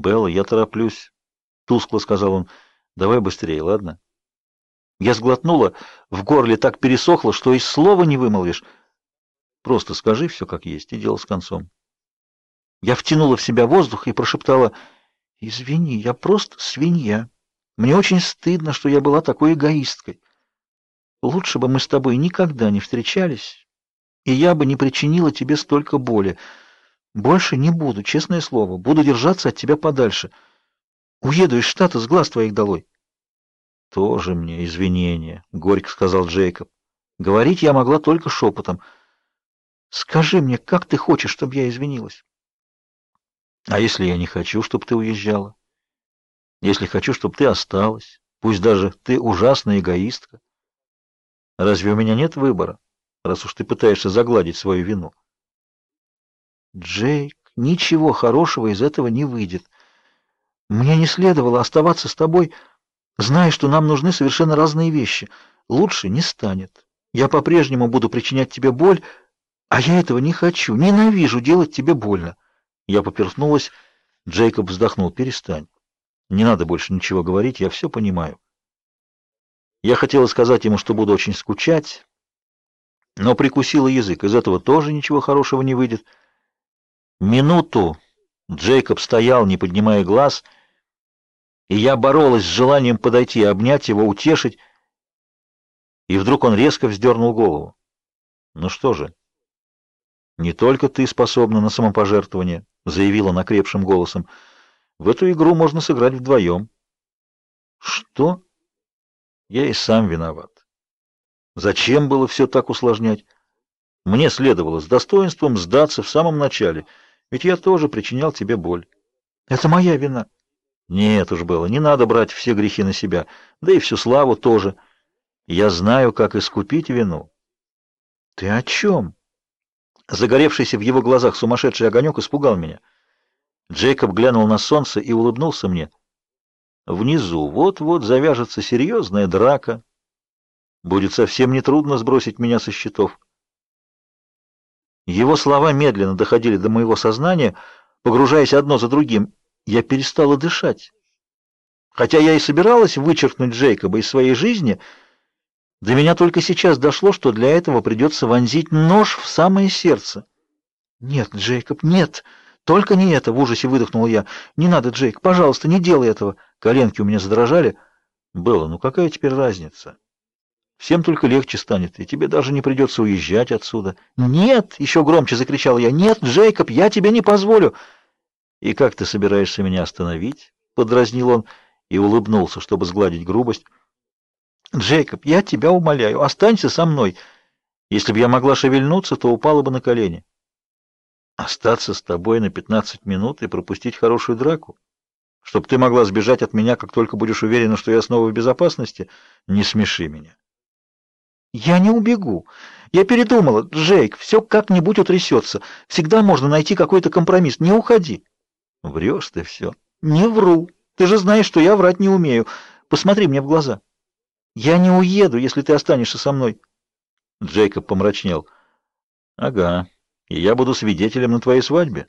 Белла, я тороплюсь, тускло сказал он. Давай быстрее, ладно? Я сглотнула, в горле так пересохло, что и слова не вымолвишь. Просто скажи все как есть, и дело с концом. Я втянула в себя воздух и прошептала: "Извини, я просто свинья. Мне очень стыдно, что я была такой эгоисткой. Лучше бы мы с тобой никогда не встречались, и я бы не причинила тебе столько боли. Больше не буду, честное слово, буду держаться от тебя подальше. Уеду из штата с глаз твоих долой". Тоже мне извинения, горько сказал Джейкоб. Говорить я могла только шепотом. Скажи мне, как ты хочешь, чтобы я извинилась? А если я не хочу, чтобы ты уезжала? Если хочу, чтобы ты осталась, пусть даже ты ужасная эгоистка. Разве у меня нет выбора, раз уж ты пытаешься загладить свою вину? Джейк, ничего хорошего из этого не выйдет. Мне не следовало оставаться с тобой, зная, что нам нужны совершенно разные вещи. Лучше не станет. Я по-прежнему буду причинять тебе боль, а я этого не хочу. Ненавижу делать тебе больно. Я поперхнулась. Джейкоб вздохнул. Перестань. Не надо больше ничего говорить, я все понимаю. Я хотела сказать ему, что буду очень скучать, но прикусила язык. Из этого тоже ничего хорошего не выйдет. Минуту Джейкоб стоял, не поднимая глаз, и я боролась с желанием подойти, обнять его, утешить. И вдруг он резко вздернул голову. Ну что же? Не только ты способна на самопожертвование, заявила накрепшим голосом. В эту игру можно сыграть вдвоем». Что? Я и сам виноват. Зачем было все так усложнять? Мне следовало с достоинством сдаться в самом начале, ведь я тоже причинял тебе боль. Это моя вина. Нет уж было, не надо брать все грехи на себя, да и всю славу тоже. Я знаю, как искупить вину. Ты о чем? Загоревшийся в его глазах сумасшедший огонек испугал меня. Джейкоб глянул на солнце и улыбнулся мне. Внизу вот-вот завяжется серьезная драка. Будет совсем нетрудно сбросить меня со счетов. Его слова медленно доходили до моего сознания, погружаясь одно за другим. Я перестала дышать. Хотя я и собиралась вычеркнуть Джейкоба из своей жизни, до меня только сейчас дошло, что для этого придется вонзить нож в самое сердце. Нет, Джейкоб, нет. Только не это, в ужасе выдохнул я. Не надо, Джейк, пожалуйста, не делай этого. Коленки у меня задрожали. Было, ну какая теперь разница? Всем только легче станет, и тебе даже не придется уезжать отсюда. Нет, еще громче закричал я. Нет, Джейкоб, я тебе не позволю. И как ты собираешься меня остановить? подразнил он и улыбнулся, чтобы сгладить грубость. Джейкоб, я тебя умоляю, останься со мной. Если бы я могла шевельнуться, то упала бы на колени. Остаться с тобой на пятнадцать минут и пропустить хорошую драку, чтобы ты могла сбежать от меня, как только будешь уверена, что я снова в безопасности, не смеши меня. Я не убегу. Я передумала, Джейк, все как-нибудь утрясется. Всегда можно найти какой-то компромисс. Не уходи. Врешь ты все. Не вру. Ты же знаешь, что я врать не умею. Посмотри мне в глаза. Я не уеду, если ты останешься со мной. Джейкоб помрачнел. Ага. И я буду свидетелем на твоей свадьбе.